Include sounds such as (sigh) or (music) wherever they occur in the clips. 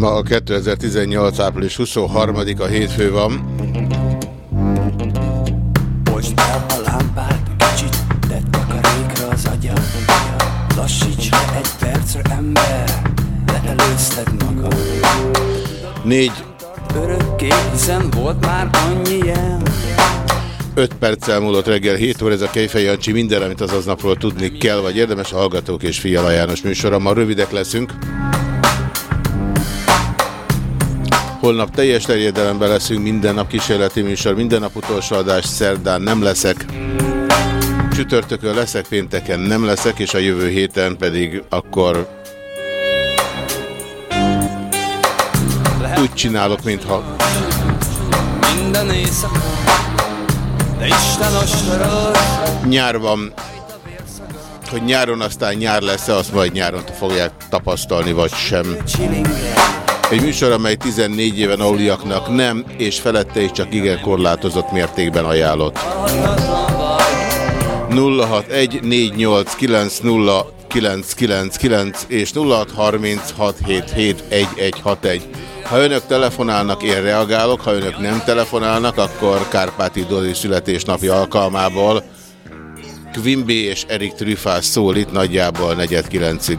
Ma a 2018. április 23-a hétfő van. Most a lámpát, kicsit tedd takarékra az agyam Lassíts le egy percre, ember, leelőzted magad Négy, Örökké, hiszen volt már annyi ilyen 5 perccel múlott reggel 7 óra ez a Kejfej Jancsi minden, amit az aznapról tudni kell, vagy érdemes a Hallgatók és Fiala János műsora. Ma rövidek leszünk. Holnap teljes terjedelemben leszünk, minden nap kísérleti műsor, minden nap utolsó adás, szerdán nem leszek. Csütörtökön leszek, pénteken nem leszek, és a jövő héten pedig akkor úgy csinálok, mintha Minden éjszaka, de Isten ostoros nyár van, hogy nyáron aztán nyár lesz-e, azt majd nyáron fogják tapasztalni, vagy sem. Csilinge, Egy műsor, amely 14 éven aluliaknak nem, és felette is csak igen korlátozott mértékben ajánlott. 0614890999 és 0636771161. Ha önök telefonálnak, én reagálok, ha önök nem telefonálnak, akkor Kárpáti Dori születésnapi alkalmából Quimby és Erik Trüfás szól itt nagyjából negyed kilencig.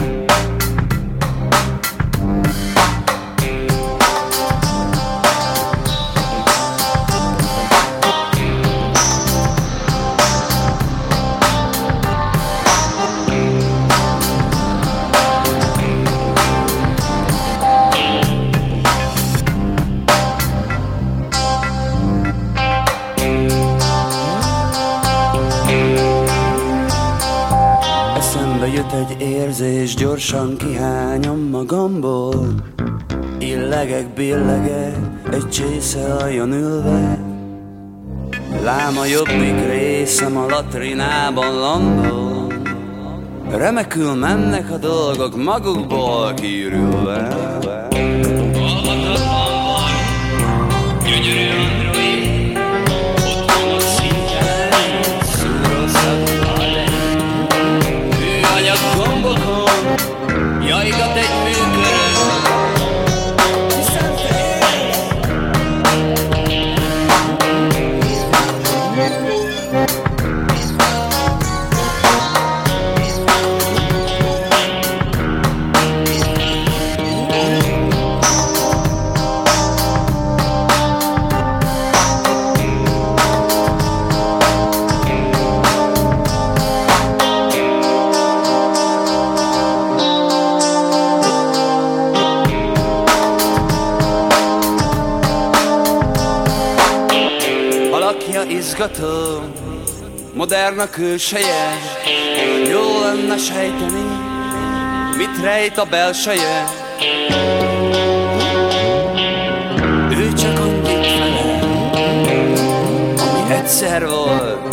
Illegek, billegek, egy csésze aljon ülve. Lám a jobbik részem a latrinában landol Remekül mennek a dolgok magukból kiürülve. Műanyag modern a külseje. Jó lenne sejteni, mit rejt a belseje. Ő csak annyit felel, ami egyszer volt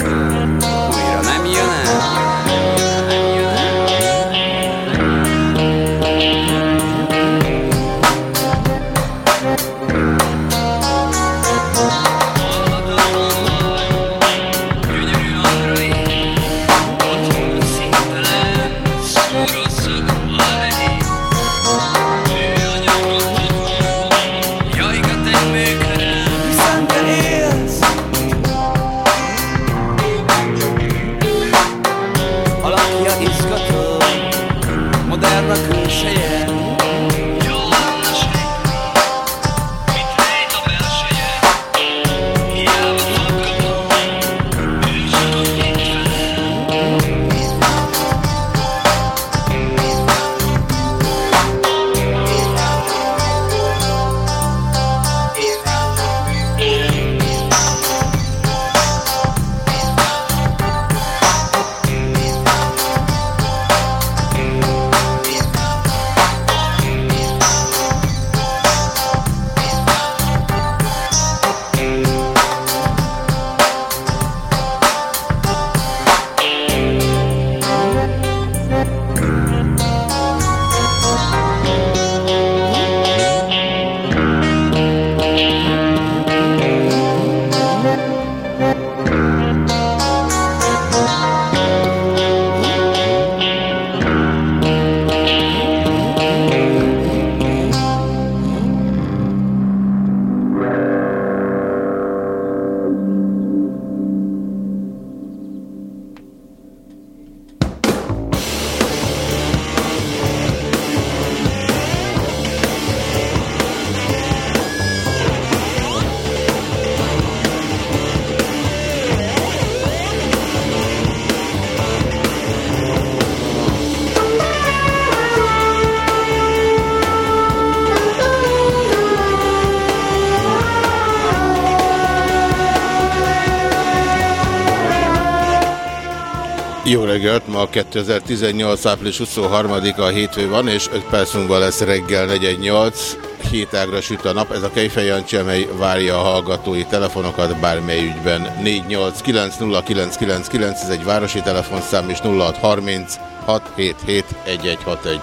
ma 2018. április 23-a hétfő van, és 5 perc múlva lesz reggel 418. Hét ágra süt a nap, ez a Kejfej Jancsi, amely várja a hallgatói telefonokat bármely ügyben. 489 ez egy városi telefonszám, és 0630 677 1161.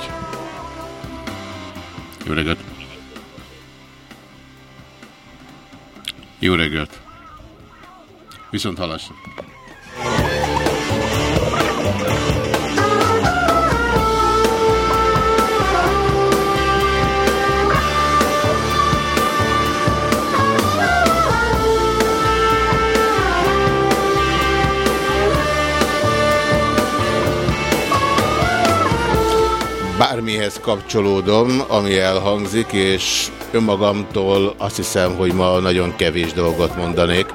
Jó reggelt! Jó reggelt! Viszont hallásra! Bármihez kapcsolódom, ami elhangzik, és önmagamtól azt hiszem, hogy ma nagyon kevés dolgot mondanék.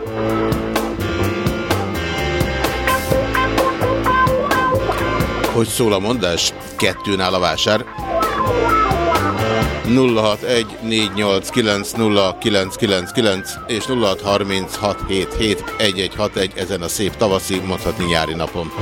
Hogy szól a mondás? Kettőn áll a vásár. 0614890999 és 0636771161 ezen a szép tavaszi, mondhatni nyári napon.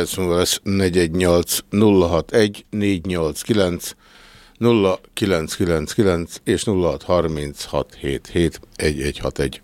Perc múlva lesz 418 061 489 0999 és 0636771161.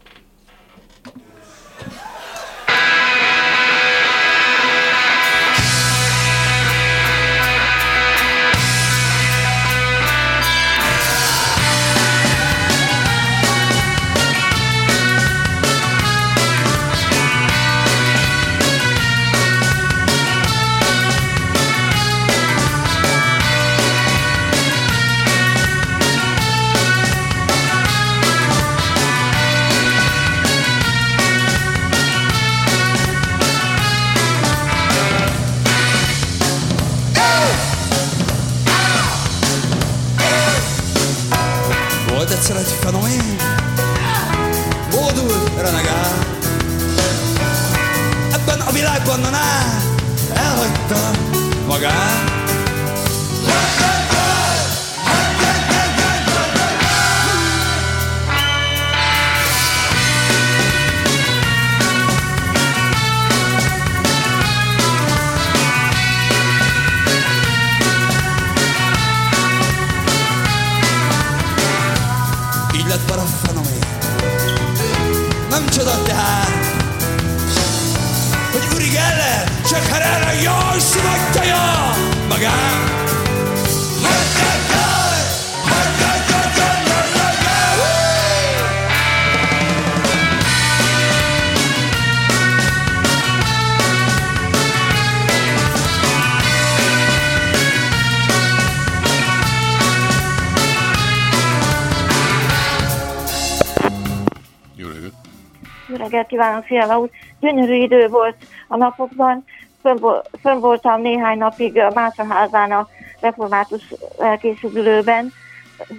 reggelt kívánok, Fiala úr! Gyönyörű idő volt a napokban. Fönn, fönn voltam néhány napig a Mátraházán a református lelkészülőben,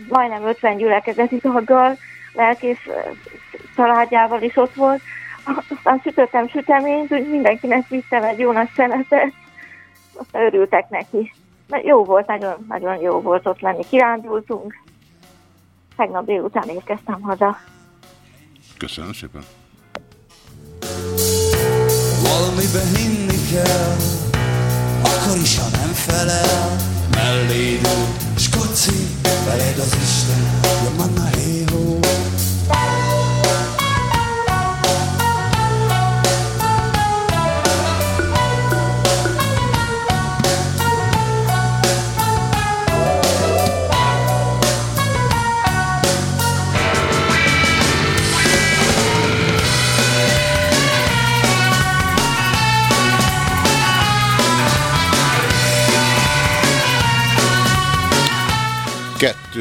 majdnem 50 gyülekezeti taggal, lelkész eh, családjával is ott volt. Aztán sütöttem süteményt, úgy mindenkinek vittem egy jó nagy szeletet, aztán örültek neki. De jó volt, nagyon, nagyon jó volt ott lenni. Kirándultunk. Tegnap délután érkeztem haza. Köszönöm szépen. Valamibe hinni kell, akkor is, ha nem felel, melléd ül, s koci, veled az Isten, ja manna hé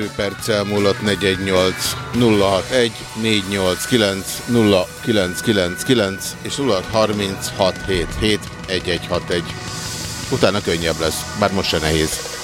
2 perccel múlott 418 061 489 0999 és 0636771161. Utána könnyebb lesz, bár most se nehéz.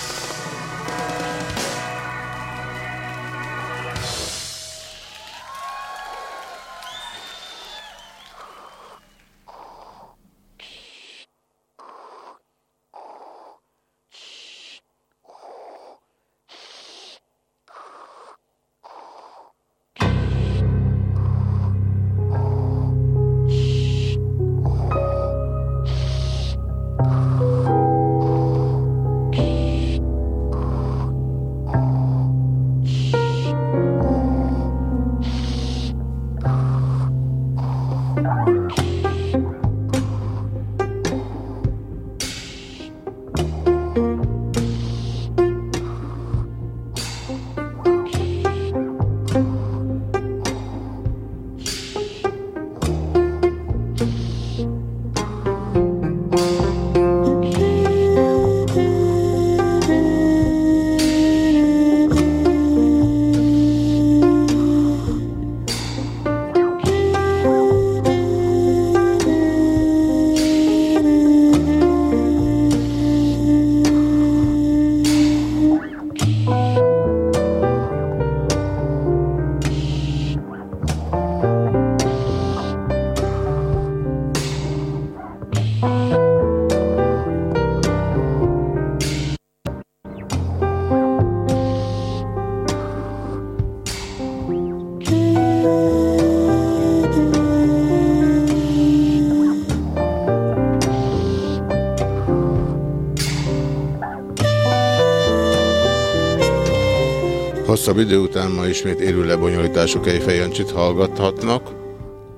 Hosszabb idő után ma ismét élő lebonyolítású Kejfejancsit hallgathatnak,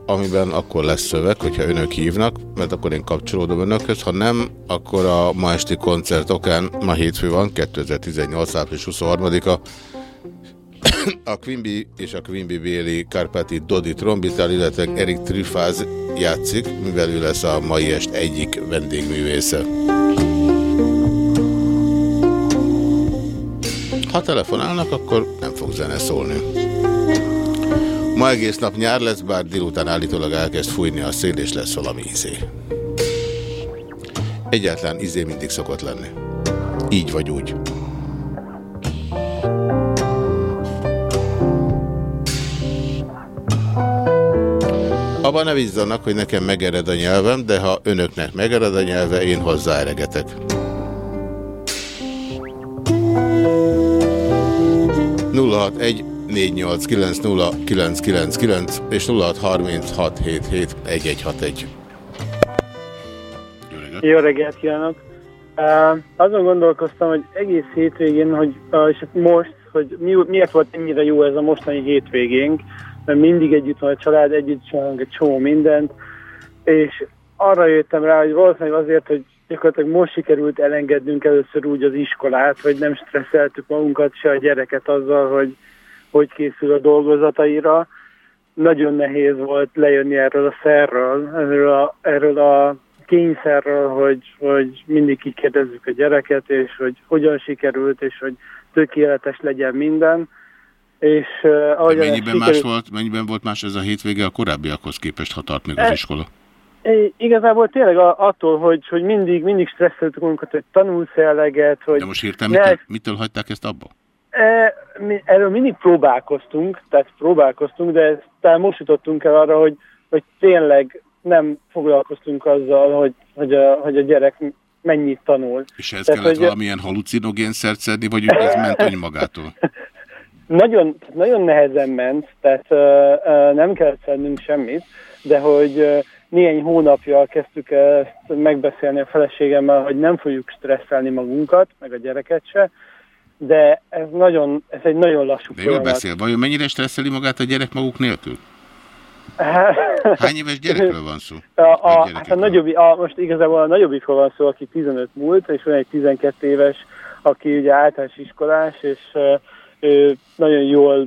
amiben akkor lesz szöveg, hogyha önök hívnak, mert akkor én kapcsolódom önökhöz, ha nem, akkor a ma esti koncert okán, ma hétfő van, 2018. április 23-a, a Quimby és a Quimby Béli Kárpáti Dodi trombitál, illetve Erik Trüfáz játszik, mivel ő lesz a mai est egyik vendégművésze. Ha telefonálnak, akkor nem fog zene szólni. Ma egész nap nyár lesz, bár délután állítólag elkezd fújni a szél, és lesz valami izé. Egyáltalán izé mindig szokott lenni. Így vagy úgy. Abban ne bízzanak, hogy nekem megered a nyelvem, de ha önöknek megered a nyelve, én hozzáeregetek. 061 489 és 0636771161. Jó reggelt kívánok! Uh, azon gondolkoztam, hogy egész hétvégén, hogy, uh, és most, hogy mi, miért volt ennyire jó ez a mostani hétvégénk, mert mindig együtt van a család, együtt csinálunk egy csomó mindent, és arra jöttem rá, hogy valószínűleg azért, hogy gyakorlatilag most sikerült elengednünk először úgy az iskolát, hogy nem stresszeltük magunkat, se a gyereket azzal, hogy hogy készül a dolgozataira. Nagyon nehéz volt lejönni erről a szerről, erről a, erről a kényszerről, hogy, hogy mindig kikérdezzük a gyereket, és hogy hogyan sikerült, és hogy tökéletes legyen minden. És uh, De mennyiben, más volt, mennyiben volt más ez a hétvége a korábbiakhoz képest, ha tart még az E- iskola? Igazából tényleg attól, hogy, hogy mindig, mindig stresszeltük magunkat, hogy tanulsz eleget, hogy... De most hirtelen ne- mitől, mitől hagyták ezt abba? E, mi, erről mindig próbálkoztunk, tehát próbálkoztunk, de talán most jutottunk el arra, hogy, hogy tényleg nem foglalkoztunk azzal, hogy, hogy, a, hogy a gyerek mennyit tanul. És ehhez Tehát, kellett hogy- valamilyen halucinogén szert szedni, vagy ez ment önmagától? (laughs) Nagyon, nagyon nehezen ment, tehát uh, uh, nem kellett szednünk semmit, de hogy uh, néhány hónapja kezdtük ezt megbeszélni a feleségemmel, hogy nem fogjuk stresszelni magunkat, meg a gyereket se, de ez, nagyon, ez egy nagyon lassú De jól folyamat. beszél. Vajon mennyire stresszeli magát a gyerek maguk nélkül? (laughs) Hány éves gyerekről van szó? A, a, hát a nagyobb, a, most igazából a nagyobbikról van szó, aki 15 múlt, és van egy 12 éves, aki ugye általános iskolás, és ő nagyon jól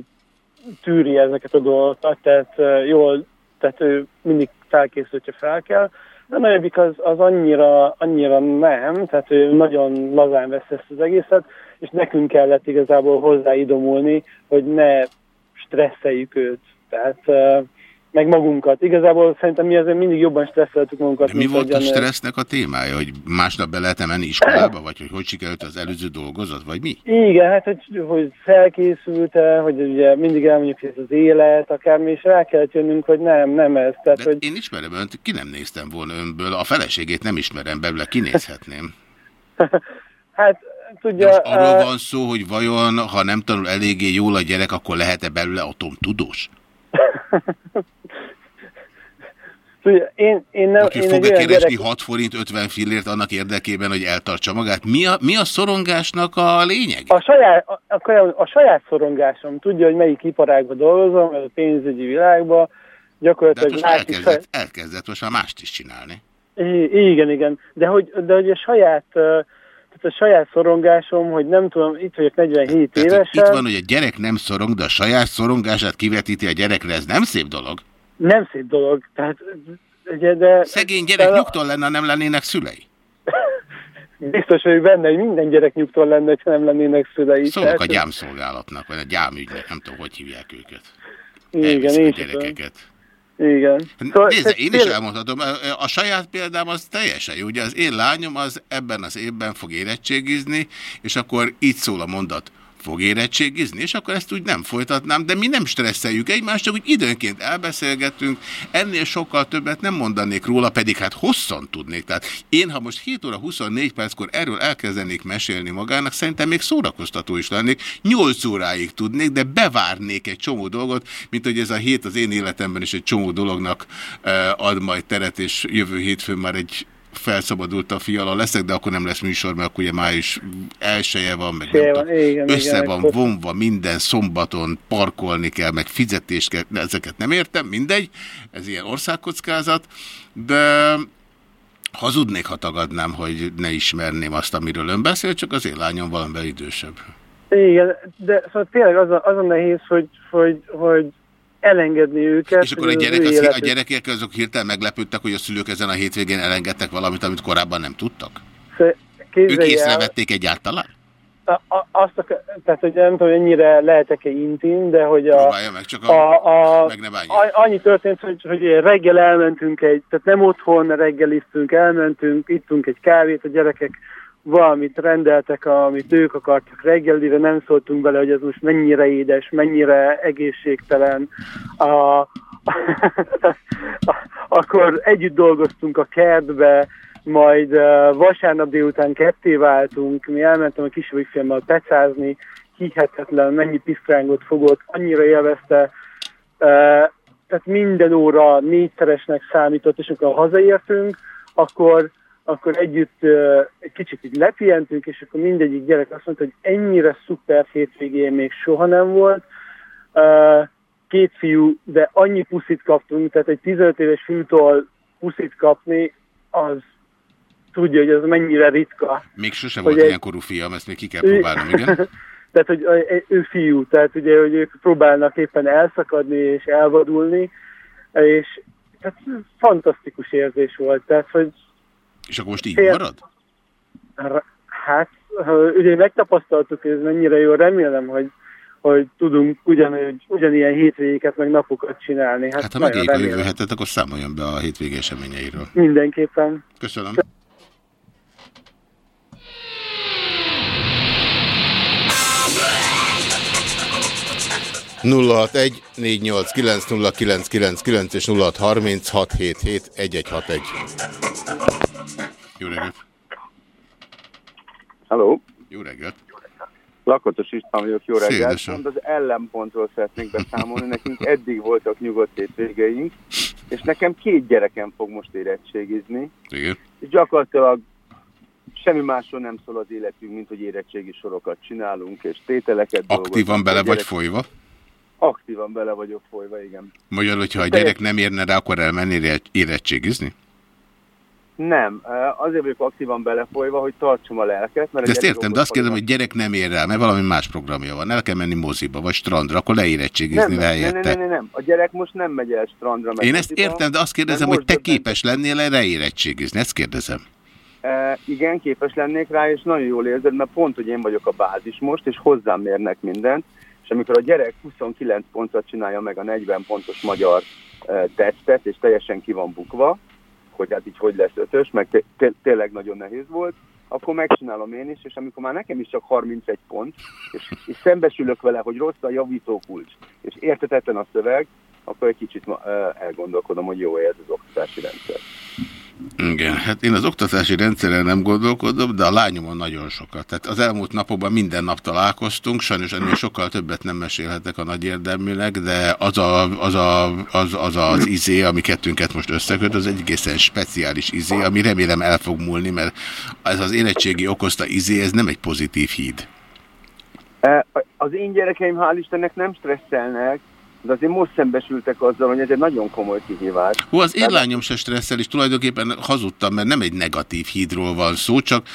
tűri ezeket a dolgokat, tehát jól, tehát ő mindig felkészül, hogyha fel kell. De a nagyobbik az, az annyira, annyira nem, tehát ő nagyon lazán vesz ezt az egészet, és nekünk kellett igazából hozzáidomulni, hogy ne stresszeljük őt. Tehát meg magunkat. Igazából szerintem mi azért mindig jobban stresszeltük magunkat. De mi volt a stressznek a témája? Hogy másnap be lehet menni iskolába? Vagy hogy hogy sikerült az előző dolgozat? Vagy mi? Igen, hát hogy, hogy felkészült-e, hogy ugye mindig elmondjuk, hogy ez az élet, akármi, és rá kellett jönnünk, hogy nem, nem ez. Tehát, De hogy én ismerem önt, ki nem néztem volna önből. A feleségét nem ismerem belőle, kinézhetném. (laughs) hát De tudja... most arról eh, van szó, hogy vajon, ha nem tanul eléggé jól a gyerek, akkor lehet-e belőle atomtudós? (laughs) tudja, én, én nem, Aki én fog egy olyan keresni gyerek, 6 forint 50 fillért annak érdekében, hogy eltartsa magát? Mi a, mi a szorongásnak a lényeg? a saját, a, a, a saját szorongásom tudja, hogy melyik iparágban dolgozom, ez a pénzügyi világban, De hát gyakorlatilag most látszik, elkezdett, elkezdett most már mást is csinálni. I- Igen, igen. De hogy, de hogy a saját, ö, tehát a saját szorongásom, hogy nem tudom, itt vagyok 47 Tehát, évesen, itt van, hogy a gyerek nem szorong, de a saját szorongását kivetíti a gyerekre, ez nem szép dolog. nem szép dolog. Tehát, ugye, de Szegény gyerek de- nyugton lenne, nem lennének szülei. (laughs) Biztos vagyok benne, hogy minden gyerek nyugton lenne, ha nem lennének szülei. Szólok a Tehát- gyámszolgálatnak, vagy a gyámügynek, nem tudom, hogy hívják őket. Igen, Elviszik a is tudom. Igen. Szóval, Nézze, én is elmondhatom, a saját példám az teljesen jó. Ugye az én lányom az ebben az évben fog érettségizni, és akkor így szól a mondat, fog érettségizni, és akkor ezt úgy nem folytatnám, de mi nem stresszeljük egymást, csak úgy időnként elbeszélgetünk, ennél sokkal többet nem mondanék róla, pedig hát hosszan tudnék. Tehát én, ha most 7 óra 24 perckor erről elkezdenék mesélni magának, szerintem még szórakoztató is lennék, 8 óráig tudnék, de bevárnék egy csomó dolgot, mint hogy ez a hét az én életemben is egy csomó dolognak eh, ad majd teret, és jövő hétfőn már egy felszabadult a fiala leszek, de akkor nem lesz műsor, mert akkor ugye május elsője van, meg nem tudom, van, igen, össze igen, van akkor- vonva minden szombaton, parkolni kell, meg fizetést kell, de ezeket nem értem, mindegy, ez ilyen országkockázat, de hazudnék, ha tagadnám, hogy ne ismerném azt, amiről ön beszél, csak az én lányom valamivel idősebb. Igen, de szóval tényleg az a, az a nehéz, hogy, hogy, hogy elengedni őket. És akkor a, gyerek, az, a gyerekek azok hirtelen meglepődtek, hogy a szülők ezen a hétvégén elengedtek valamit, amit korábban nem tudtak? Szóval Ők képzelj el- észrevették egyáltalán? A, a, azt a, tehát, hogy nem tudom, ennyire lehetek-e intim, de hogy a, meg, csak a, a, a, meg ne a, annyi történt, hogy, hogy reggel elmentünk egy, tehát nem otthon reggeliztünk, elmentünk, ittunk egy kávét, a gyerekek valamit rendeltek, amit ők akartak. Reggelire, nem szóltunk bele, hogy ez most mennyire édes, mennyire egészségtelen. A, akkor együtt dolgoztunk a kertbe, majd vasárnap délután ketté váltunk, mi elmentem a kisebbik fiammal pecázni, hihetetlen, mennyi pisztrángot fogott, annyira élvezte, tehát minden óra négyszeresnek számított, és amikor hazaértünk, akkor, akkor együtt egy kicsit így lepihentünk, és akkor mindegyik gyerek azt mondta, hogy ennyire szuper hétvégén még soha nem volt. Két fiú, de annyi puszit kaptunk, tehát egy 15 éves fiútól puszit kapni, az tudja, hogy ez mennyire ritka. Még sose volt egy- ilyen korú fiam, ezt még ki kell próbálnom, igen? (laughs) tehát, hogy ő fiú, tehát ugye, hogy ők próbálnak éppen elszakadni és elvadulni, és tehát fantasztikus érzés volt, tehát, hogy És akkor most így Fél- marad? hát, ugye megtapasztaltuk, hogy ez mennyire jó, remélem, hogy, hogy tudunk ugyanúgy, ugyanilyen hétvégéket, meg napokat csinálni. Hát ha nagyon megéljük a jövő hetet, akkor számoljon be a hétvége eseményeiről. Mindenképpen. Köszönöm. nulla hat egy négy nyolc kilenc nulla kilenc kilenc kilenc és nulla hat harminc hat hét hét egy egy hat egy. Jó reggelt! Halló, Jó reggelt! Lakatos István vagyok, jó reggelt. Pont az ellenpontról szeretnék beszámolni, nekünk eddig voltak nyugodt hétvégeink, és nekem két gyerekem fog most érettségizni, Igen. és gyakorlatilag semmi másról nem szól az életünk, mint hogy érettségi sorokat csinálunk, és tételeket Aktívan bele vagy folyva? Aktívan bele vagyok folyva, igen. Magyarul, hogyha a gyerek nem érne rá, akkor elmenni érettségizni? Nem, azért vagyok aktívan belefolyva, hogy tartsam a lelket. Mert De ezt értem, de azt kérdezem, okos hogy gyerek nem ér rá, mert valami más programja van. El kell menni moziba, vagy strandra, akkor nem, leérettségizni nem, nem, nem, nem, nem, a gyerek most nem megy el strandra. Én ezt moziba, értem, de azt kérdezem, hogy te képes lennél erre érettségizni. Ezt kérdezem. E, igen, képes lennék rá, és nagyon jól érzed, mert pont, hogy én vagyok a bázis most, és hozzám mérnek mindent, és amikor a gyerek 29 pontot csinálja meg a 40 pontos magyar tesztet, és teljesen ki van bukva, hogy hát így hogy lesz ötös, meg té- té- tényleg nagyon nehéz volt, akkor megcsinálom én is, és amikor már nekem is csak 31 pont, és, és szembesülök vele, hogy rossz a javító kulcs, és értetetlen a szöveg, akkor egy kicsit elgondolkodom, hogy jó ez az oktatási rendszer. Igen, hát én az oktatási rendszeren nem gondolkodom, de a lányomon nagyon sokat. Tehát az elmúlt napokban minden nap találkoztunk, sajnos ennél sokkal többet nem mesélhetek a nagy érdeműnek, de az, a, az, a, az, az az izé, ami kettőnket most összeköt, az egy egészen speciális izé, ami remélem el fog múlni, mert ez az érettségi okozta izé, ez nem egy pozitív híd. E, Az én gyerekeim hál' Istennek nem stresszelnek, de azért most szembesültek azzal, hogy ez egy nagyon komoly kihívás. Hú, az én lányom se stresszel, és tulajdonképpen hazudtam, mert nem egy negatív hídról van szó, csak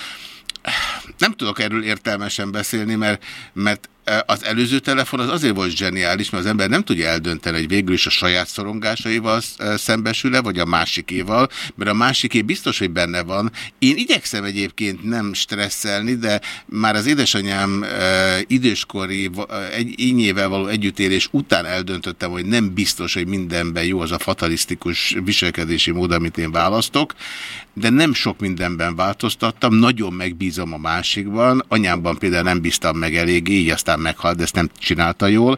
nem tudok erről értelmesen beszélni, mert, mert az előző telefon az azért volt zseniális, mert az ember nem tudja eldönteni, hogy végül is a saját szorongásaival szembesül-e, vagy a másikéval, mert a másiké biztos, hogy benne van. Én igyekszem egyébként nem stresszelni, de már az édesanyám időskori egy ínyével való együttélés után eldöntöttem, hogy nem biztos, hogy mindenben jó az a fatalisztikus viselkedési mód, amit én választok, de nem sok mindenben változtattam, nagyon megbízom a másikban, anyámban például nem bíztam meg eléggé, így aztán meghalt, de ezt nem csinálta jól.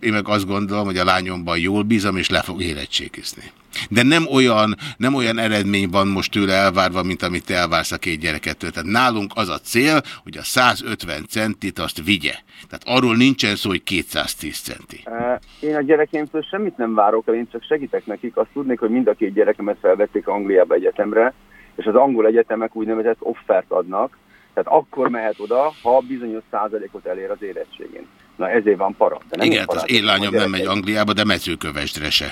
Én meg azt gondolom, hogy a lányomban jól bízom, és le fog érettségizni. De nem olyan, nem olyan eredmény van most tőle elvárva, mint amit te elvársz a két gyerekettől. Tehát nálunk az a cél, hogy a 150 centit azt vigye. Tehát arról nincsen szó, hogy 210 centi. Én a gyerekeimtől semmit nem várok el, én csak segítek nekik. Azt tudnék, hogy mind a két gyerekemet felvették Angliába egyetemre, és az angol egyetemek úgynevezett offert adnak, tehát akkor mehet oda, ha bizonyos százalékot elér az érettségén. Na ezért van para. De nem Igen, az én lányom nem megy Angliába, de mezőkövesdre se.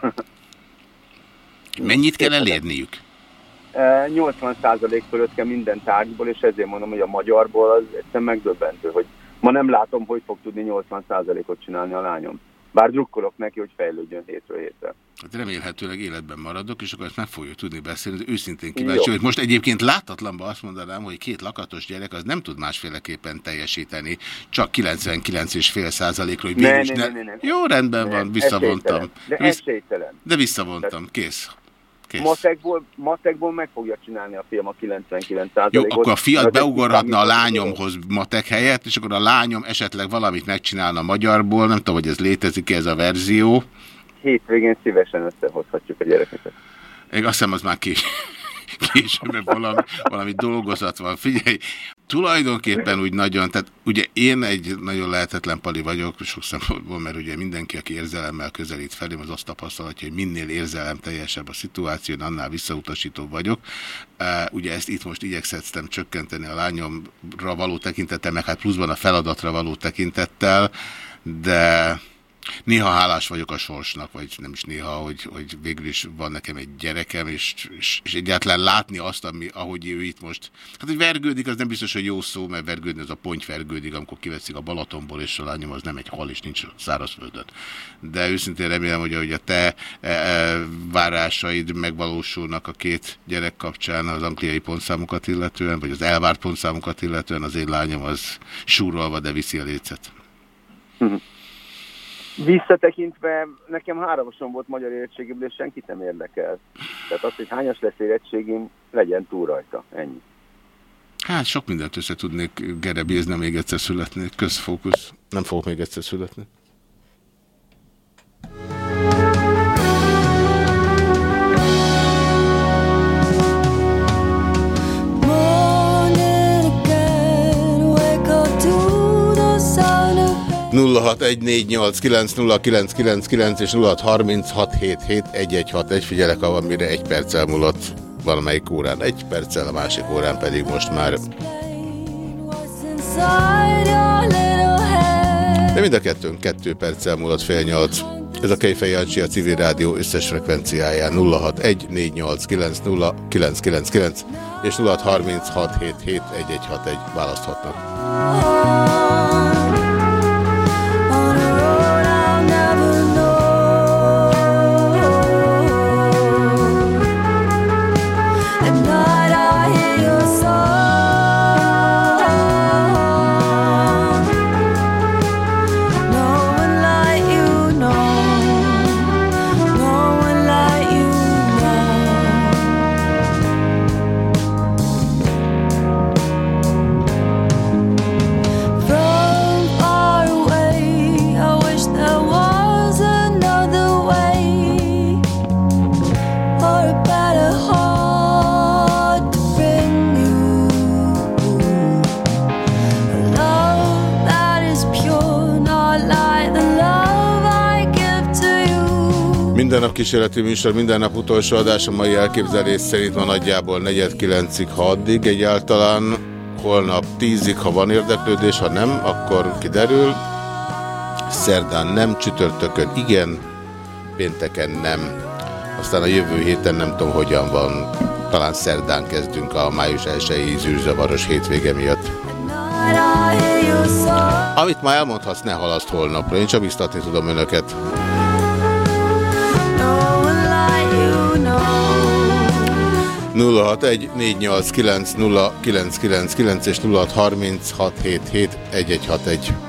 (laughs) Mennyit kell elérniük? 80% fölött kell minden tárgyból, és ezért mondom, hogy a magyarból az egyszerűen megdöbbentő, hogy ma nem látom, hogy fog tudni 80%-ot csinálni a lányom. Bár drukkolok neki, hogy fejlődjön hétről hétre. Hát remélhetőleg életben maradok, és akkor ezt meg fogjuk tudni beszélni, de őszintén kíváncsi, hogy most egyébként látatlanban azt mondanám, hogy két lakatos gyerek az nem tud másféleképpen teljesíteni, csak 99,5 százalékról, hogy ne, ne, ne, ne, ne. Jó, rendben ne, van, visszavontam. De esélytelen. De visszavontam, kész. Kész. Matekból, matekból meg fogja csinálni a film a 99%-ot. Jó, akkor a fiat beugorhatna a lányomhoz matek helyett, és akkor a lányom esetleg valamit megcsinálna magyarból, nem tudom, hogy ez létezik -e ez a verzió. Hétvégén szívesen összehozhatjuk a gyerekeket. Még azt hiszem, az már ki később, valami, valami dolgozat van. Figyelj, tulajdonképpen úgy nagyon, tehát ugye én egy nagyon lehetetlen pali vagyok, sok szempontból, mert ugye mindenki, aki érzelemmel közelít felém, az azt tapasztalatja, hogy minél érzelem teljesebb a szituáció, annál visszautasító vagyok. Ugye ezt itt most igyekszettem csökkenteni a lányomra való tekintettel, meg hát pluszban a feladatra való tekintettel, de Néha hálás vagyok a sorsnak, vagy nem is néha, hogy, hogy végül is van nekem egy gyerekem, és, és, és egyáltalán látni azt, ami, ahogy ő itt most. Hát, hogy vergődik, az nem biztos, hogy jó szó, mert vergődni az a ponty vergődik, amikor kiveszik a Balatonból, és a lányom az nem egy hal, és nincs szárazföldön. De őszintén remélem, hogy, hogy a te e, e, várásaid megvalósulnak a két gyerek kapcsán az angliai pontszámokat illetően, vagy az elvárt pontszámokat illetően, az én lányom az súrolva, de viszi a lécet. Visszatekintve nekem háromoson volt magyar érettségiből, és senkit nem érdekel. Tehát az, hogy hányas lesz érettségim, legyen túl rajta. Ennyi. Hát sok mindent össze tudnék gerebézni, még egyszer születnék. Közfókusz. Nem fogok még egyszer születni. 0614890999 és 0636771161. Figyelek, ha van mire egy perccel múlott valamelyik órán. Egy perccel, a másik órán pedig most már. De mind a kettőnk kettő perccel múlott fél nyolc. Ez a Kejfej Jancsi a civil rádió összes frekvenciáján 0614890999 és 0636771161 választhatnak. Minden nap kísérleti műsor, minden nap utolsó adás a mai elképzelés szerint ma nagyjából negyed kilencig, ha addig egyáltalán. Holnap tízig, ha van érdeklődés, ha nem, akkor kiderül. Szerdán nem, csütörtökön igen, pénteken nem. Aztán a jövő héten nem tudom, hogyan van. Talán szerdán kezdünk a május 1-i zűrzavaros hétvége miatt. Amit ma elmondhatsz, ne halaszt holnapra. Én csak biztatni tudom önöket. 061 489 0999 és 0636771161.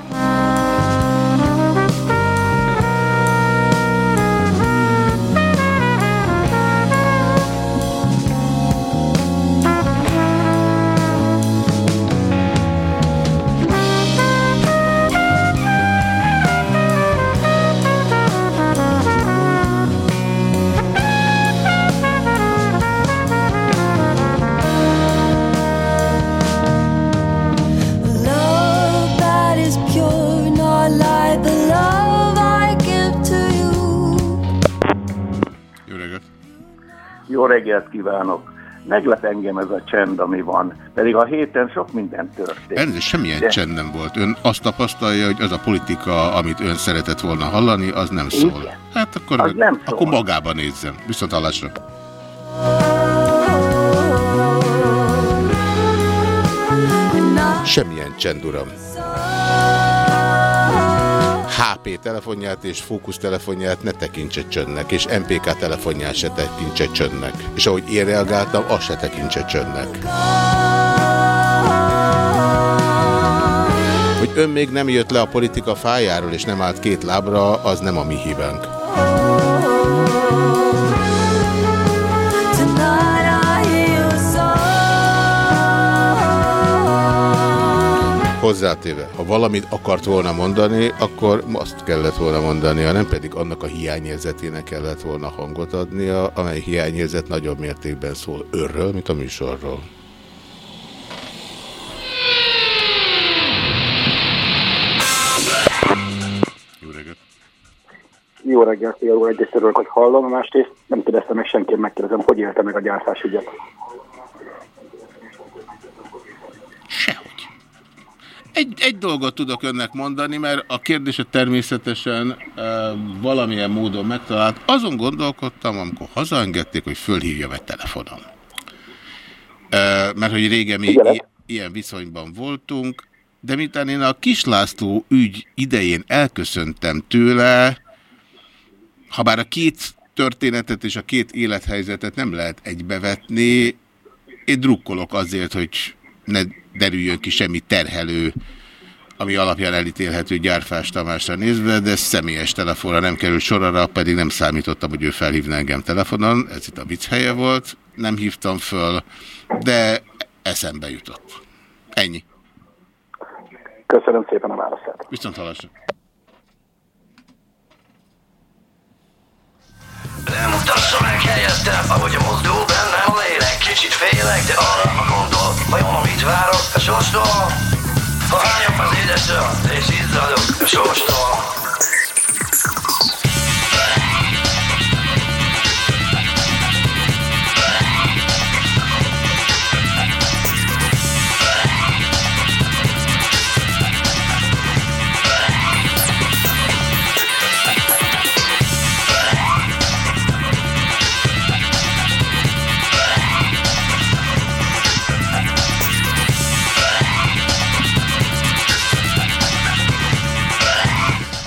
Meglep engem ez a csend, ami van, pedig a héten sok minden történt. Elnézést, semmilyen De- csend nem volt. Ön azt tapasztalja, hogy az a politika, amit ön szeretett volna hallani, az nem szól. Igen. Hát akkor, Az nem szól. akkor magába nézzem. Viszont hallásra. Semmilyen csend, uram. HP telefonját és fókusz telefonját ne tekintse csöndnek, és MPK telefonját se tekintse csöndnek. És ahogy én reagáltam, azt se tekintse csöndnek. Hogy ön még nem jött le a politika fájáról, és nem állt két lábra, az nem a mi hibánk. Hozzátéve, ha valamit akart volna mondani, akkor azt kellett volna mondania, nem pedig annak a hiányérzetének kellett volna hangot adnia, amely hiányérzet nagyobb mértékben szól őrről, mint a műsorról. Jó reggelt! Jó reggelt, jó egyrészt örülök, hogy hallom, másrészt nem kérdeztem meg senki, megkérdezem, hogy élte meg a gyártás ügyet. Egy, egy dolgot tudok önnek mondani, mert a kérdése természetesen uh, valamilyen módon megtalált. Azon gondolkodtam, amikor hazaengedték, hogy fölhívjam egy telefonon. Uh, mert hogy régen mi ilyen viszonyban voltunk, de miután én a Kislászló ügy idején elköszöntem tőle, ha bár a két történetet és a két élethelyzetet nem lehet egybevetni, én drukkolok azért, hogy ne derüljön ki semmi terhelő, ami alapján elítélhető Gyárfás Tamásra nézve, de személyes telefonra nem került sorra, pedig nem számítottam, hogy ő felhívna engem telefonon, ez itt a vicc helye volt, nem hívtam föl, de eszembe jutott. Ennyi. Köszönöm szépen a válaszát. Viszont hallásra. Nem mutassa meg helyettem, ahogy a mozdul bennem a lélek Kicsit félek, de arra Svaros, kažko što. Hvala, pa vidiš, da je zidalo, kažko što.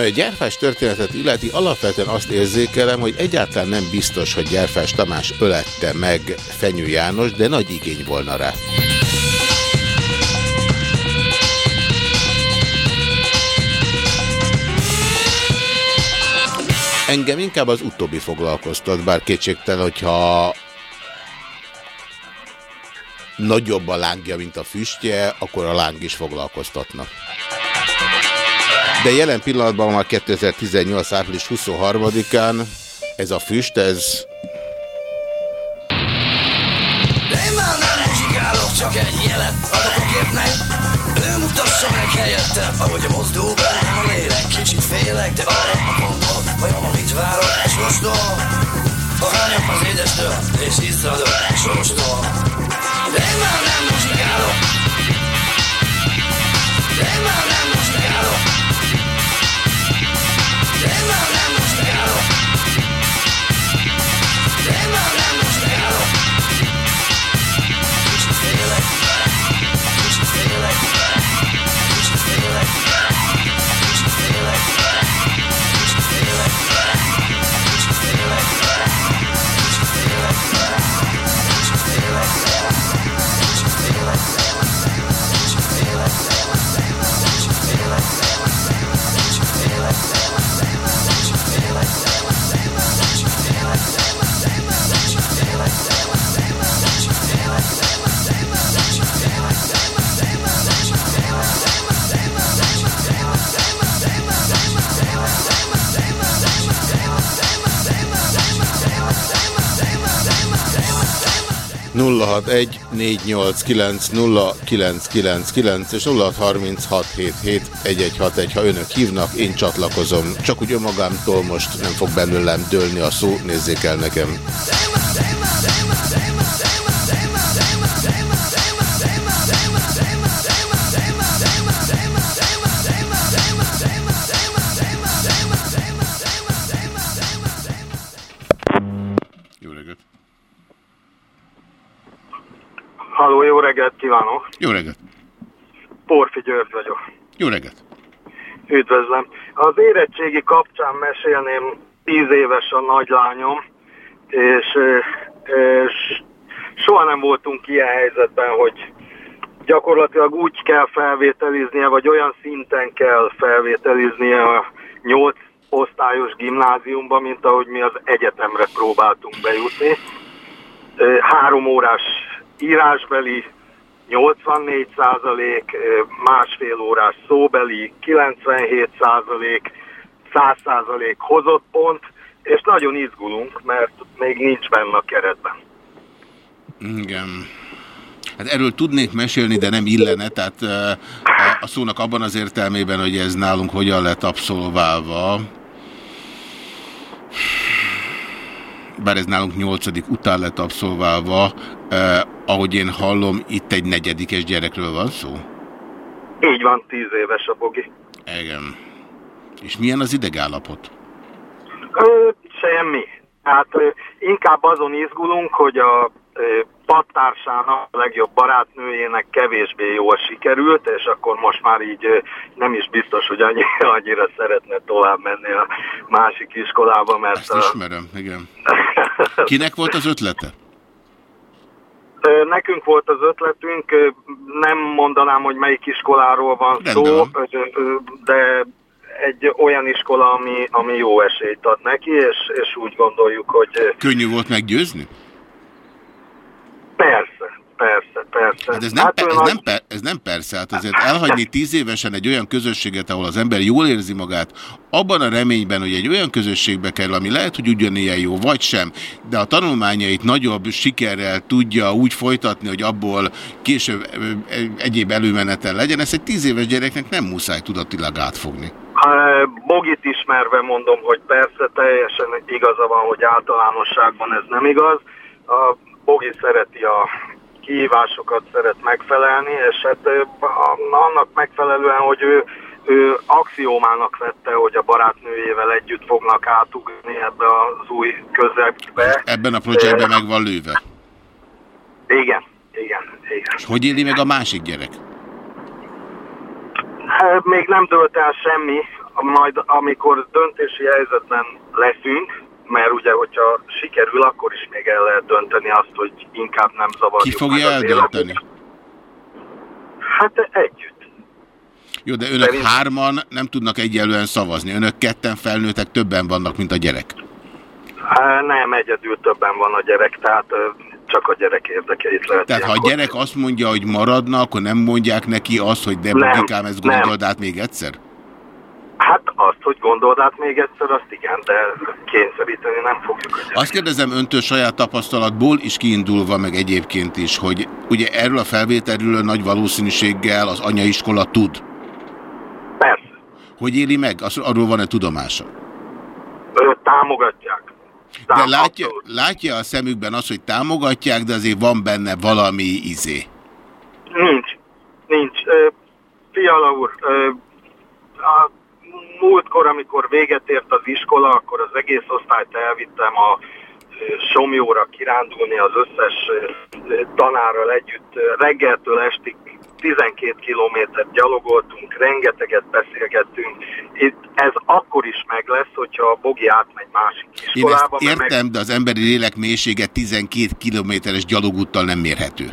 nem a gyárfás történetet illeti, alapvetően azt érzékelem, hogy egyáltalán nem biztos, hogy Gyárfás Tamás ölette meg Fenyő János, de nagy igény volna rá. Engem inkább az utóbbi foglalkoztat, bár kétségtelen, hogyha nagyobb a lángja, mint a füstje, akkor a láng is foglalkoztatna. De jelen pillanatban már 2018. április 23-án ez a füst, ez... Én már nem muzsikálok, csak egy jelet a képnek. Ő mutassa meg helyettem, ahogy a mozdul bennem a lélek. Kicsit félek, de arra a gondol Vajon amit várok a sorstól Ha hányok az édestől, és izzadok a sorstól De én már nem muzsikálok. De én már nem love. 061 és 0636771161. Ha önök hívnak, én csatlakozom. Csak úgy önmagámtól most nem fog belőlem dőlni a szó, nézzék el nekem. Kívánok! Jó reggelt! Porfi György vagyok. Jó reggelt! Üdvözlöm! Az érettségi kapcsán mesélném, tíz éves a nagylányom, és, és soha nem voltunk ilyen helyzetben, hogy gyakorlatilag úgy kell felvételiznie, vagy olyan szinten kell felvételiznie a nyolc osztályos gimnáziumba, mint ahogy mi az egyetemre próbáltunk bejutni. Három órás írásbeli, 84 százalék, másfél órás szóbeli, 97 százalék, 100 százalék hozott pont, és nagyon izgulunk, mert még nincs benne a keretben. Igen. Hát erről tudnék mesélni, de nem illene, tehát a szónak abban az értelmében, hogy ez nálunk hogyan lett abszolválva. Bár ez nálunk nyolcadik után lett abszolválva, uh, ahogy én hallom, itt egy negyedikes gyerekről van szó? Így van, tíz éves a bogi. Igen. És milyen az idegállapot? Ö, semmi. Hát ö, inkább azon izgulunk, hogy a ö, pattársának, a legjobb barátnőjének kevésbé jól sikerült, és akkor most már így nem is biztos, hogy annyi, (laughs) annyira szeretne tovább menni a másik iskolába, mert... Ezt ismerem, igen. (laughs) Kinek volt az ötlete? Nekünk volt az ötletünk, nem mondanám, hogy melyik iskoláról van szó, Rendben. ö, de egy olyan iskola, ami, ami jó esélyt ad neki, és, és úgy gondoljuk, hogy Könnyű volt meggyőzni? Persze, persze, persze. Hát ez nem, hát ez, nagy- nem, per- ez nem persze, hát azért elhagyni tíz évesen egy olyan közösséget, ahol az ember jól érzi magát, abban a reményben, hogy egy olyan közösségbe kerül, ami lehet, hogy ugyanilyen jó, vagy sem, de a tanulmányait nagyobb sikerrel tudja úgy folytatni, hogy abból később egyéb előmeneten legyen, ezt egy tíz éves gyereknek nem muszáj tudatilag átfogni. Bogit ismerve mondom, hogy persze teljesen igaza van, hogy általánosságban ez nem igaz. A Bogi szereti a kihívásokat, szeret megfelelni, és hát annak megfelelően, hogy ő, ő axiómának vette, hogy a barátnőjével együtt fognak átugrani ebbe az új közegbe. Ebben a projektben meg van lőve. Igen, igen, igen. És hogy éli meg a másik gyerek? Hát, Még nem dölt el semmi, majd amikor döntési helyzetben leszünk, mert ugye, hogyha sikerül, akkor is még el lehet dönteni azt, hogy inkább nem zavarjuk Ki fogja eldönteni? Hát együtt. Jó, de önök hárman nem tudnak egyelően szavazni. Önök ketten felnőttek, többen vannak, mint a gyerek. Hát Nem, egyedül többen van a gyerek, tehát csak a gyerek érdekeit lehet. Tehát ha a gyerek azt mondja, hogy maradna, akkor nem mondják neki azt, hogy de Nem, Bogikám, ezt nem. gondold át még egyszer? Hát azt, hogy gondold át még egyszer, azt igen, de kényszeríteni nem fogjuk. gyereket. Azt kérdezem öntől saját tapasztalatból is kiindulva, meg egyébként is, hogy ugye erről a felvételről nagy valószínűséggel az anyaiskola tud. Persze. Hogy éli meg? Arról van-e tudomása? Ö, támogatják. De látja, látja a szemükben azt, hogy támogatják, de azért van benne valami izé. Nincs. Nincs. Fiala úr, a múltkor, amikor véget ért az iskola, akkor az egész osztályt elvittem a Somjóra kirándulni az összes tanárral együtt. Reggeltől estig 12 kilométert gyalogoltunk, rengeteget beszélgettünk. Itt ez akkor is meg lesz, hogyha a Bogi átmegy másik Én ezt iskolába. mert meg- értem, de az emberi lélek mélysége 12 kilométeres gyalogúttal nem mérhető.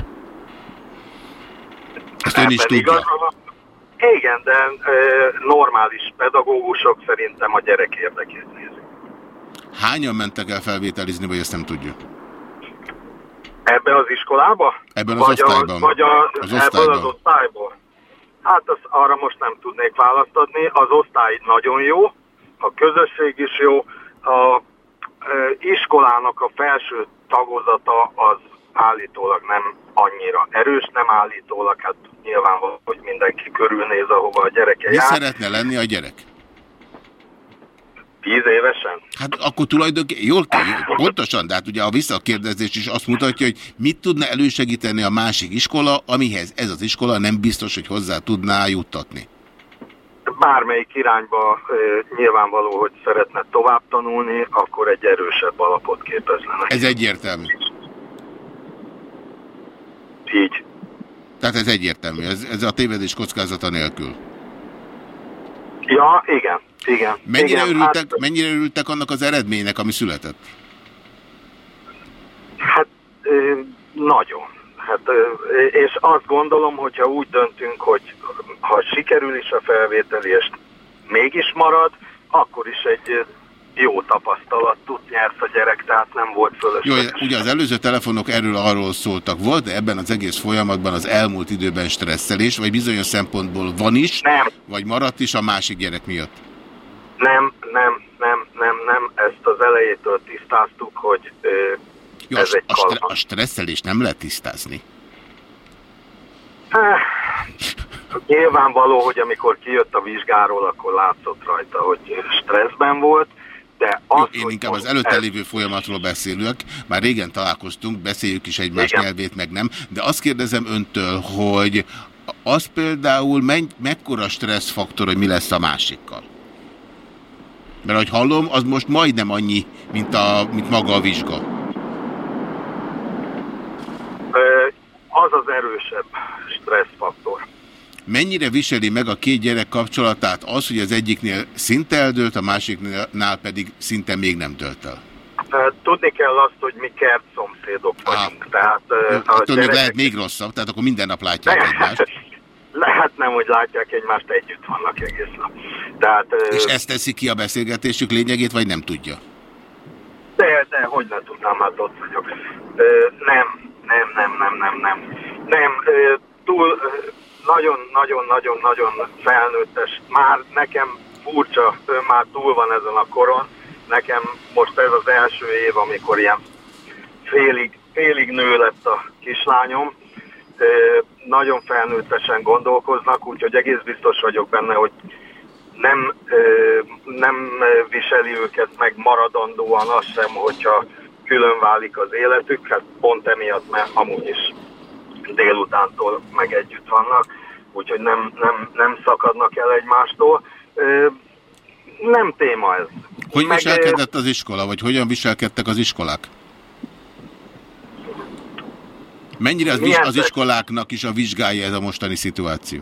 Ezt ön is tudja. igaza van. Igen, de ö, normális pedagógusok szerintem a gyerek érdekét nézik. Hányan mentek el felvételizni, vagy ezt nem tudja? Ebbe az iskolába? Ebben az vagy osztályban. A, vagy a, Az ebből osztályban. az osztályból? Hát az, arra most nem tudnék választ adni. Az osztály nagyon jó, a közösség is jó, a ö, iskolának a felső tagozata az állítólag nem annyira erős, nem állítólag, hát nyilvánvaló, hogy mindenki körülnéz, ahova a gyereke Mi jár. szeretne lenni a gyerek? Tíz évesen? Hát akkor tulajdonképpen, jól kell, pontosan, de hát ugye a visszakérdezés is azt mutatja, hogy mit tudna elősegíteni a másik iskola, amihez ez az iskola nem biztos, hogy hozzá tudná juttatni. bármelyik irányba nyilvánvaló, hogy szeretne tovább tanulni, akkor egy erősebb alapot képezne. Ez egyértelmű. Így. Tehát ez egyértelmű, ez, ez a tévedés kockázata nélkül. Ja, igen, igen. Mennyire, igen, örültek, Hát, mennyire örültek annak az eredménynek, ami született? hát nagyon. Hát, és azt gondolom, hogyha úgy döntünk, hogy ha sikerül is a felvételi, és mégis marad, akkor is egy jó tapasztalatot nyert a gyerek, tehát nem volt Jó, fölösleges. ugye az előző telefonok erről arról szóltak. Volt -e ebben az egész folyamatban az elmúlt időben stresszelés, vagy bizonyos szempontból van is, Nem. vagy maradt is a másik gyerek miatt? Nem, nem, nem, nem, nem, ezt az elejétől tisztáztuk, hogy ö, Jó, ez a, egy a, stre a stresszelést nem lehet tisztázni. Eh, Nyilvánvaló, hogy amikor kijött a vizsgáról, akkor látszott rajta, hogy stresszben volt, de az, Jó, én inkább az előtte lévő folyamatról beszélök. Már régen találkoztunk, beszéljük is egymás Igen. nyelvét, meg nem. De azt kérdezem öntől, hogy az például menny, mekkora stresszfaktor, hogy mi lesz a másikkal? Mert ahogy hallom, az most majdnem annyi, mint, a, mint maga a vizsga. az az erősebb stresszfaktor. Mennyire viseli meg a két gyerek kapcsolatát az, hogy az egyiknél szinte eldőlt, a másiknál pedig szinte még nem dölt el? Ö, Tudni kell azt, hogy mi kert szomszédok vagyunk. Tehát ö, a gyerekek lehet még rosszabb, tehát akkor minden nap látják egymást. (laughs) lehet nem, hogy látják egymást, együtt vannak egész nap. Tehát, És ezt teszi ki a beszélgetésük lényegét, vagy nem tudja? De, de hogy ne tudnám, hát ott vagyok. Nem, nem, nem, nem, nem, nem. Nem, túl, nagyon-nagyon-nagyon-nagyon felnőttes. Már nekem furcsa, ő már túl van ezen a koron. Nekem most ez az első év, amikor ilyen félig, félig nő lett a kislányom. Nagyon felnőttesen gondolkoznak, úgyhogy egész biztos vagyok benne, hogy nem, nem viseli őket meg maradandóan az sem, hogyha külön válik az életük, hát pont emiatt, mert amúgy is délutántól meg együtt vannak, úgyhogy nem, nem, nem szakadnak el egymástól. Nem téma ez. Hogy Meg, viselkedett az iskola, vagy hogyan viselkedtek az iskolák? Mennyire az, az iskoláknak is a vizsgálja ez a mostani szituáció?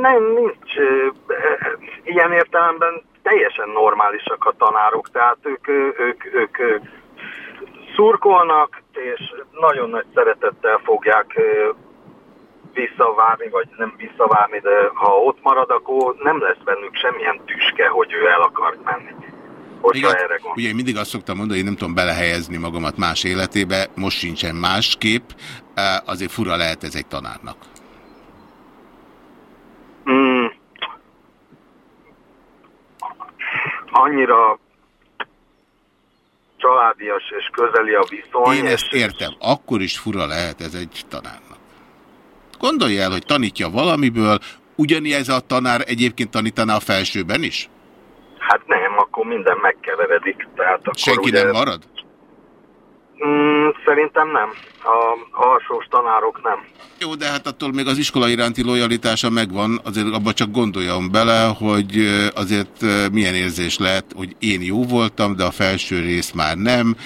Nem, nincs. Ilyen értelemben teljesen normálisak a tanárok, tehát ők, ők, ők, ők szurkolnak, és nagyon nagy szeretettel fogják visszavárni, vagy nem visszavárni, de ha ott marad, akkor nem lesz bennük semmilyen tüske, hogy ő el akart menni. Igen, erre gondol. ugye én mindig azt szoktam mondani, hogy én nem tudom belehelyezni magamat más életébe, most sincsen másképp, azért fura lehet ez egy tanárnak. Mm. Annyira családias és közeli a viszony. Én ezt értem, akkor is fura lehet ez egy tanárnak. Gondolja el, hogy tanítja valamiből, ugyanilyen a tanár egyébként tanítaná a felsőben is? Hát nem, akkor minden megkeveredik. Tehát akkor Senki ugye, nem marad? Mm, szerintem nem. A alsós tanárok nem. Jó, de hát attól még az iskola iránti lojalitása megvan, azért abba csak gondoljon bele, hogy azért milyen érzés lehet, hogy én jó voltam, de a felső rész már nem,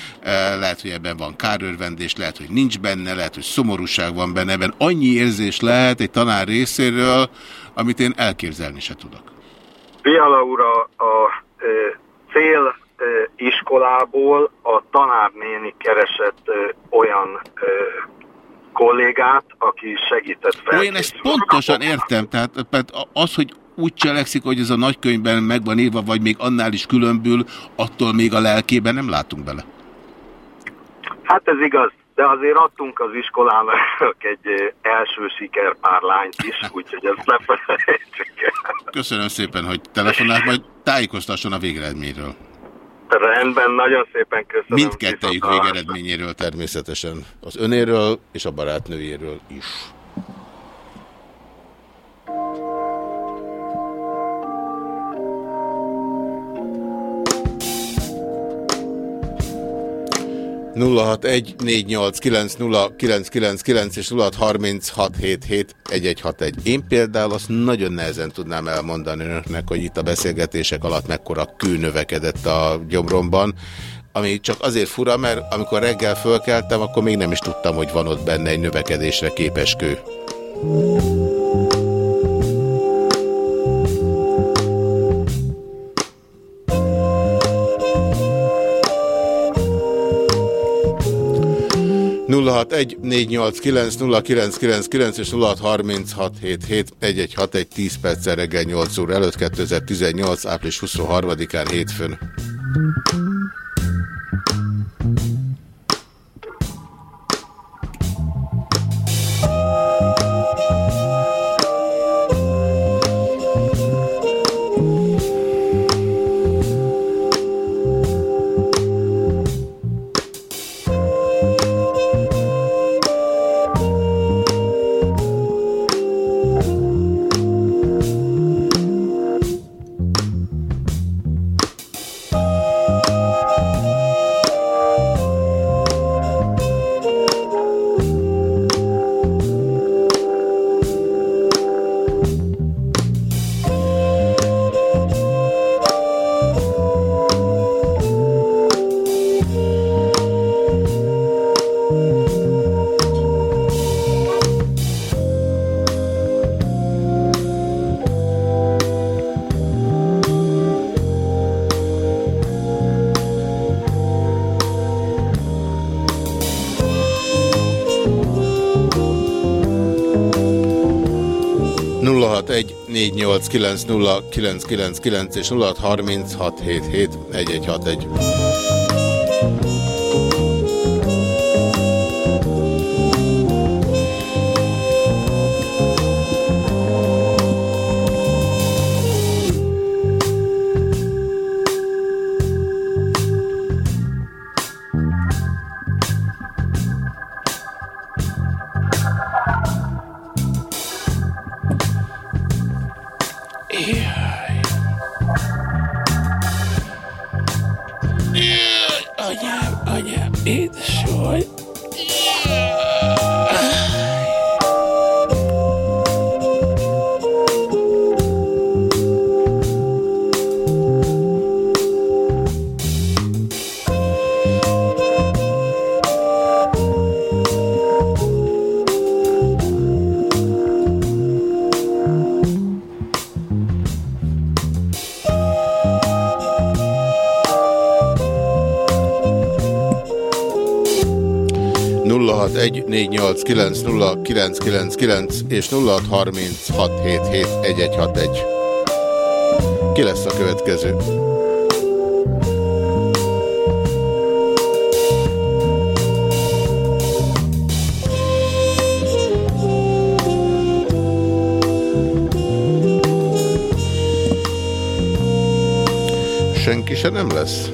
lehet, hogy ebben van kárörvendés, lehet, hogy nincs benne, lehet, hogy szomorúság van benne, ebben annyi érzés lehet egy tanár részéről, amit én elképzelni se tudok. Fiala úr a, a cél iskolából a tanárnéni keresett olyan kollégát, aki segített Ó, én ezt pontosan értem, tehát, tehát az, hogy úgy cselekszik, hogy ez a nagykönyvben meg van írva, vagy még annál is különbül, attól még a lelkében nem látunk bele. Hát ez igaz, de azért adtunk az iskolának egy első sikerpárlányt is, (laughs) úgyhogy ezt ne felejtsük el. Köszönöm szépen, hogy telefonált, majd tájékoztasson a végeredményről. Rendben, nagyon szépen köszönöm. Mindkettejük végeredményéről természetesen. Az önéről és a barátnőjéről is. 061 és 0636771161. Én például azt nagyon nehezen tudnám elmondani önöknek, hogy itt a beszélgetések alatt mekkora kő növekedett a gyomromban, ami csak azért fura, mert amikor reggel fölkeltem, akkor még nem is tudtam, hogy van ott benne egy növekedésre képes kő. 061 és 06 10 perccel reggel 8 óra előtt 2018. április 23-án hétfőn. És 0636771161. 0614890999 és 0636771161. Ki lesz a következő? Senki se nem lesz?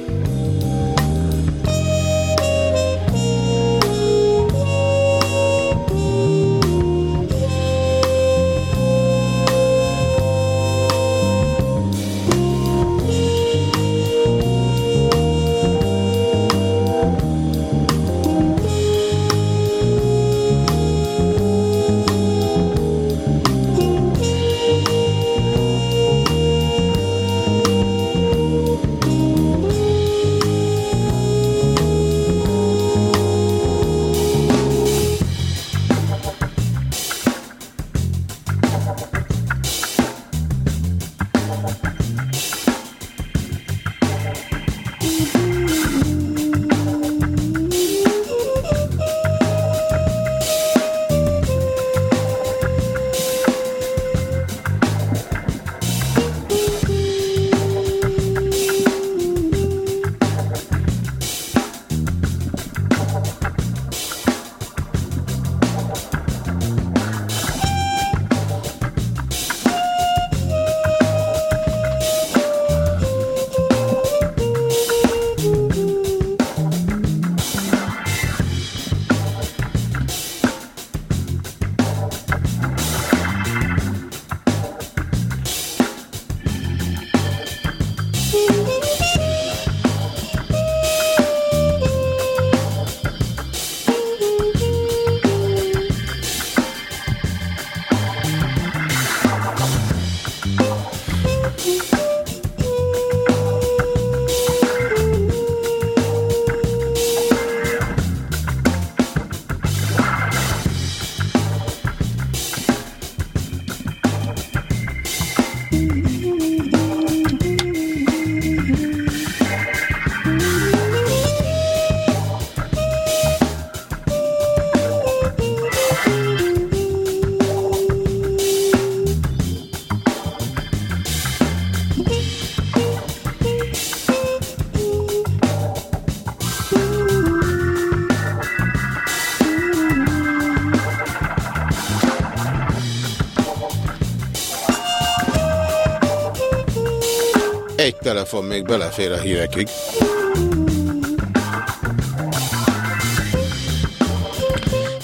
Telefon még belefér a hírekig.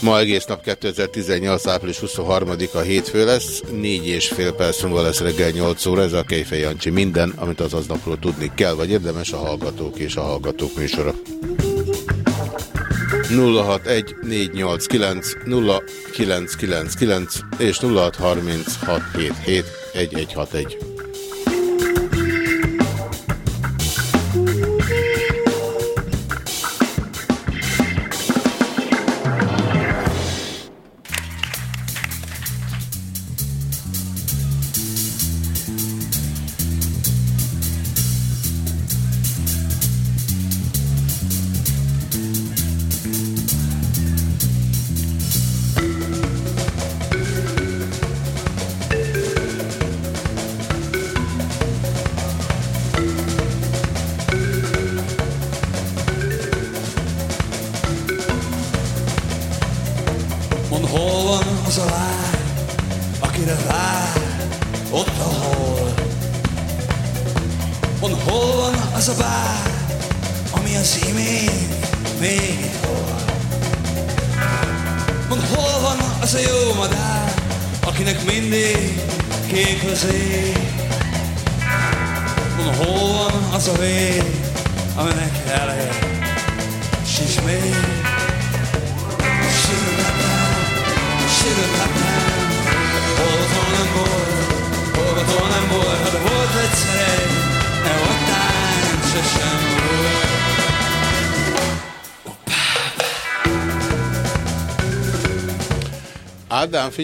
Ma egész nap 2018. április 23-a hétfő lesz, négy és fél perc múlva lesz reggel 8 óra, ez a Kejfej Jancsi. Minden, amit az aznapról tudni kell, vagy érdemes a hallgatók és a hallgatók műsora. 061 489 0999 és 0636771161.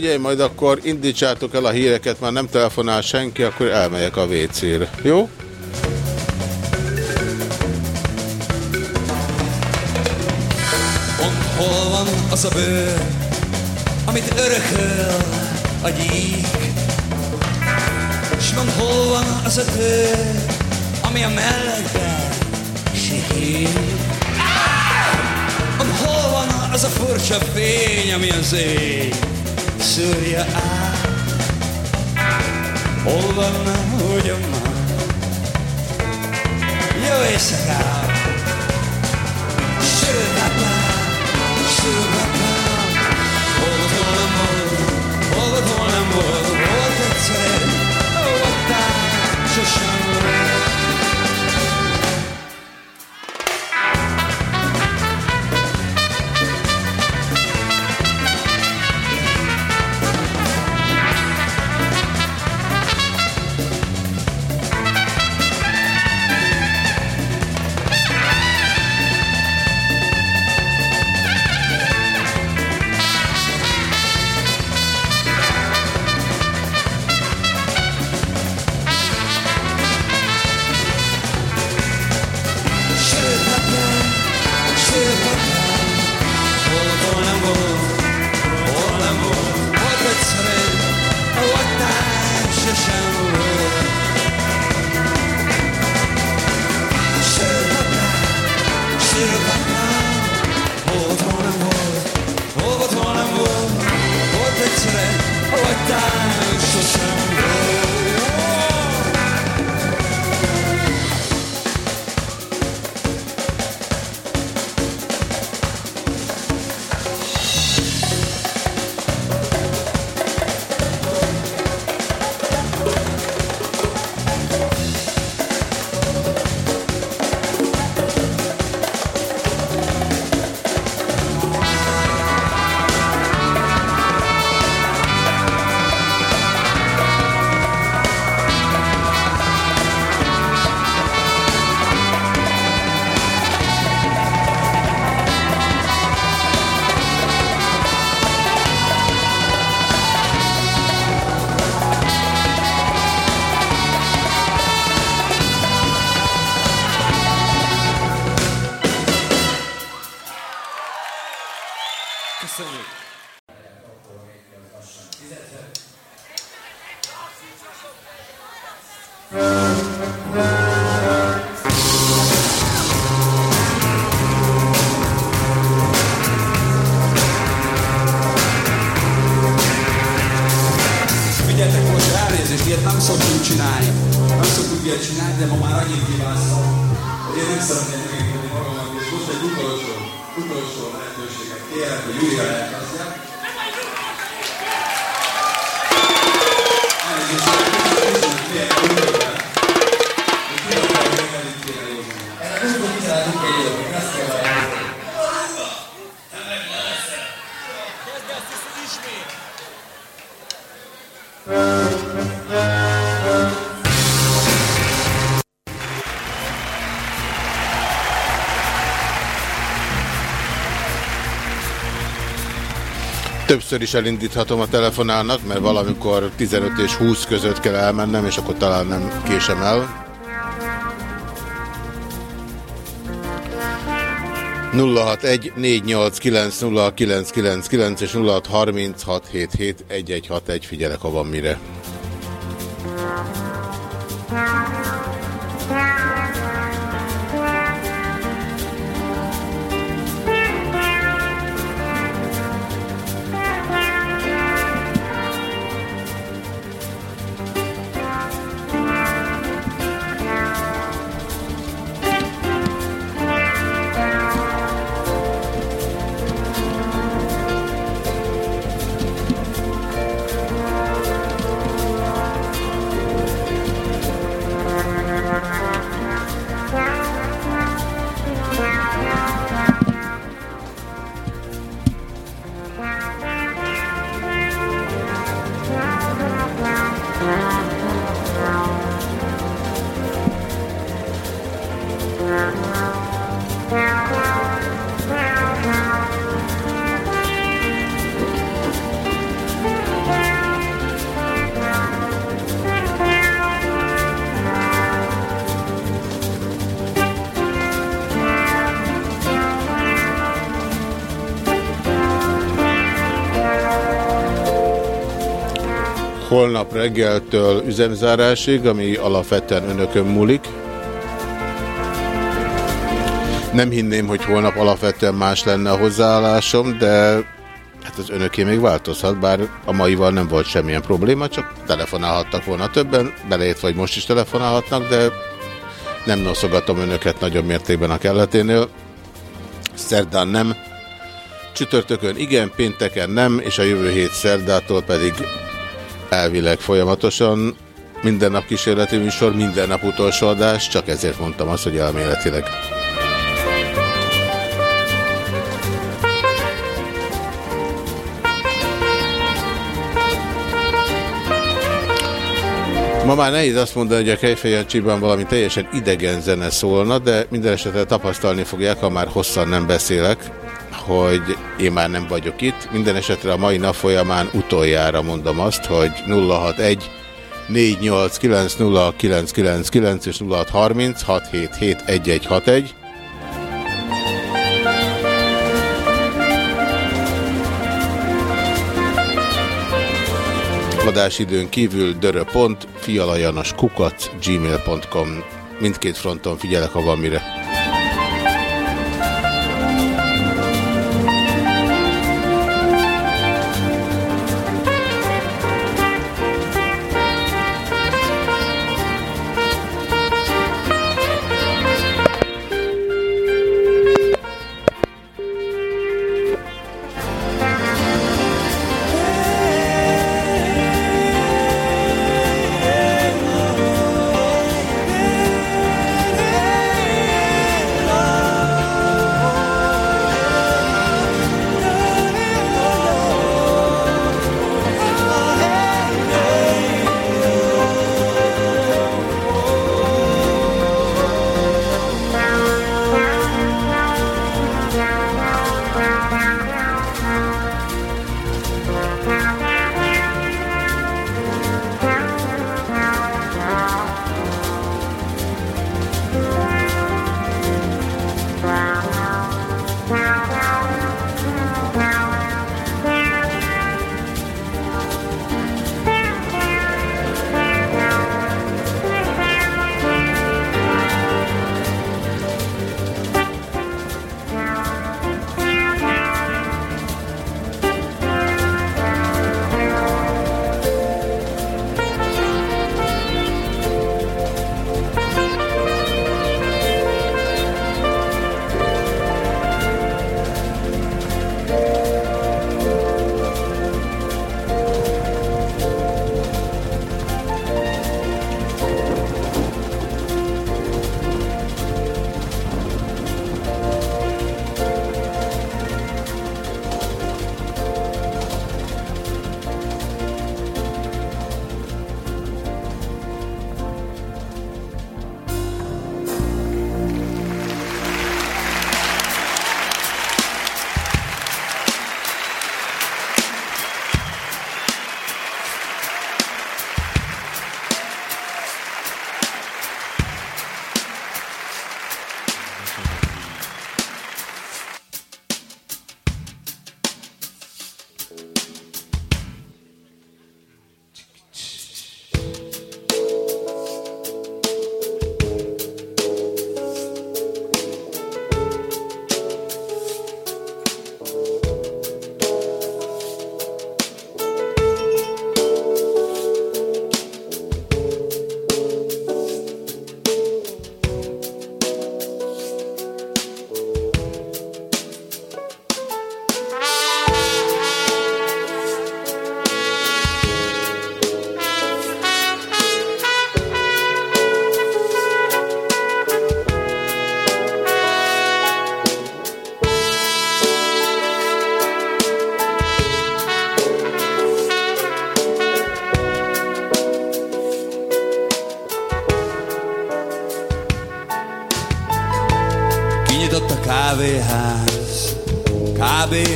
figyelj, majd akkor indítsátok el a híreket, már nem telefonál senki, akkor elmegyek a WC-re. Jó? Mondd, hol van az a bőr, amit örököl a gyík? S mondd, hol van az a tő, ami a melledben sihír? Mondd, hol van az a furcsa fény, ami az ég szúrja át? Hol van ugyan már? Jó éjszakát! Szoktunk csinálni. Nem szoktunk ilyet csinálni, de ma már annyit kívánszom, hogy én nem szeretném megengedni magamat, és most egy utolsó, utolsó lehetőséget kérek, hogy újra elkezdjem. Elnézést, hogy milyen Többször is elindíthatom a telefonálnak, mert valamikor 15 és 20 között kell elmennem, és akkor talán nem késem el. 061 489 és 0636771161 figyelek, ha van mire. Holnap reggeltől üzemzárásig, ami alapvetően önökön múlik. Nem hinném, hogy holnap alapvetően más lenne a hozzáállásom, de hát az önöké még változhat, bár a maival nem volt semmilyen probléma, csak telefonálhattak volna többen, belejött vagy most is telefonálhatnak, de nem noszogatom önöket nagyobb mértékben a kelleténél. Szerdán nem, csütörtökön igen, pénteken nem, és a jövő hét szerdától pedig elvileg folyamatosan minden nap kísérleti műsor, minden nap utolsó adás, csak ezért mondtam azt, hogy elméletileg. Ma már nehéz azt mondani, hogy a Kejfejancsiban valami teljesen idegen zene szólna, de minden esetre tapasztalni fogják, ha már hosszan nem beszélek, hogy én már nem vagyok itt. Minden esetre a mai nap folyamán utoljára mondom azt, hogy 061 489 és 0630 677 1161. Adásidőn kívül dörö.pont, fialajanos kukat, gmail.com. Mindkét fronton figyelek, ha van mire.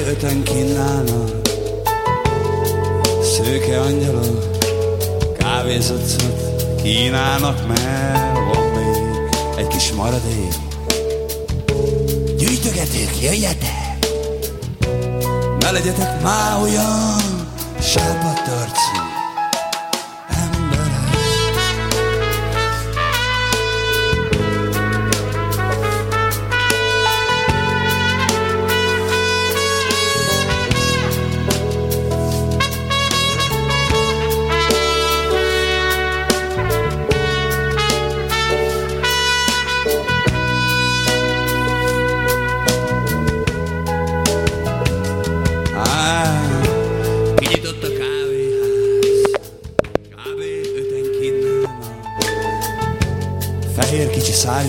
Öten kínálnak. Szőke angyalok, kávézacot kínálnak, mert van még egy kis maradék. Gyűjtögetők, jöjjetek! Ne legyetek már olyan sápadtarcú,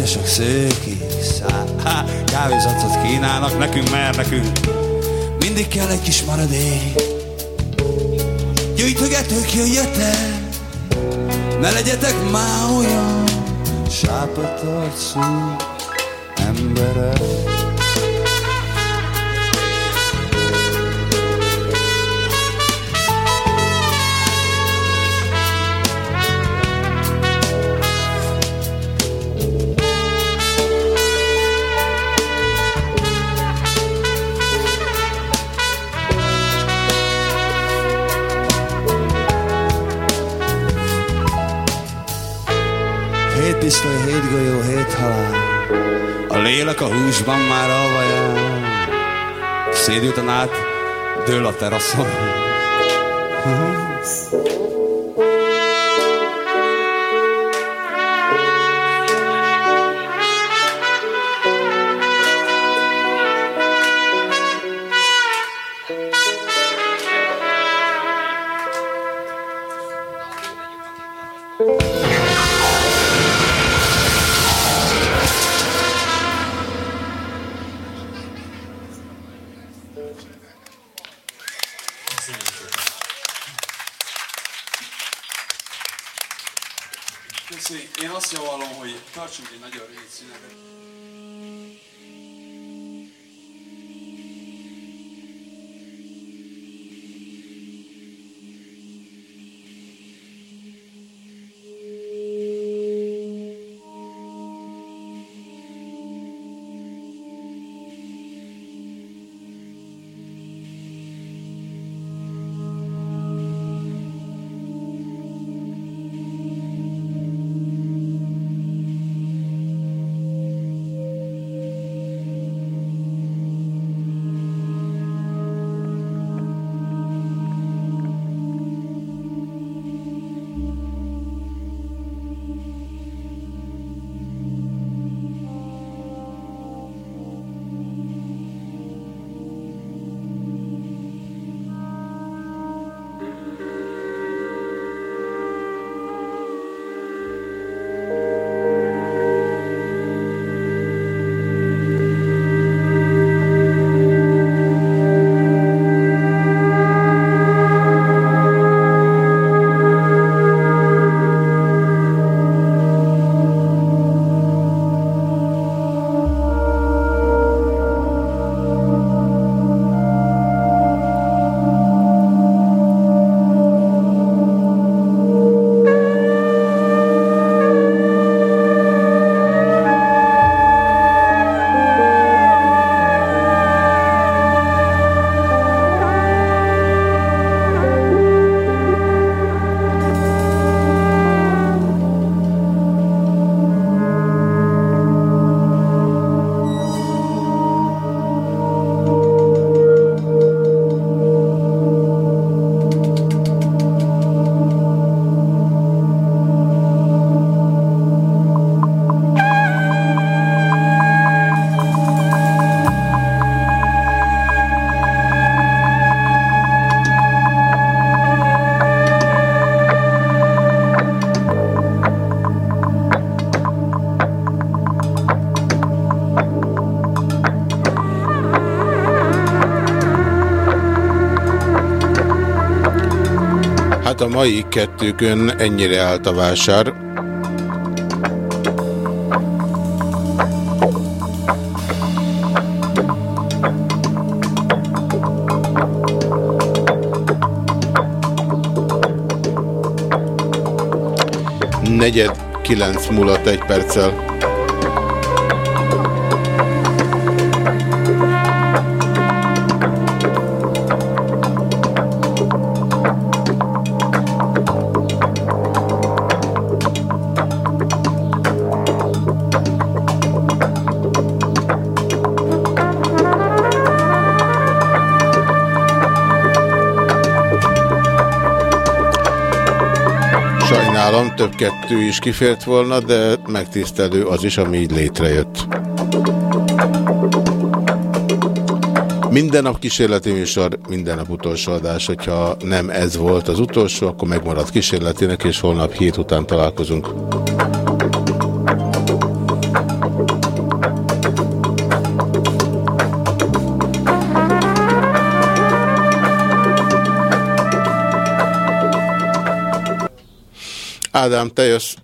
szá... Há, kávézacot kínálnak nekünk, mert nekünk mindig kell egy kis maradék. Gyűjtögetők, jöjjetek, ne legyetek már olyan sápat arcú emberek. Hét golyó, hét halál. A lélek a húsban már alvaján Szédülten át, dől a teraszon mai kettőkön ennyire állt a vásár. Negyed kilenc múlott egy perccel. Több kettő is kifért volna, de megtisztelő az is, ami így létrejött. Minden nap kísérleti műsor, minden nap utolsó adás. Hogyha nem ez volt az utolsó, akkor megmarad kísérletének, és holnap hét után találkozunk. kādām tajos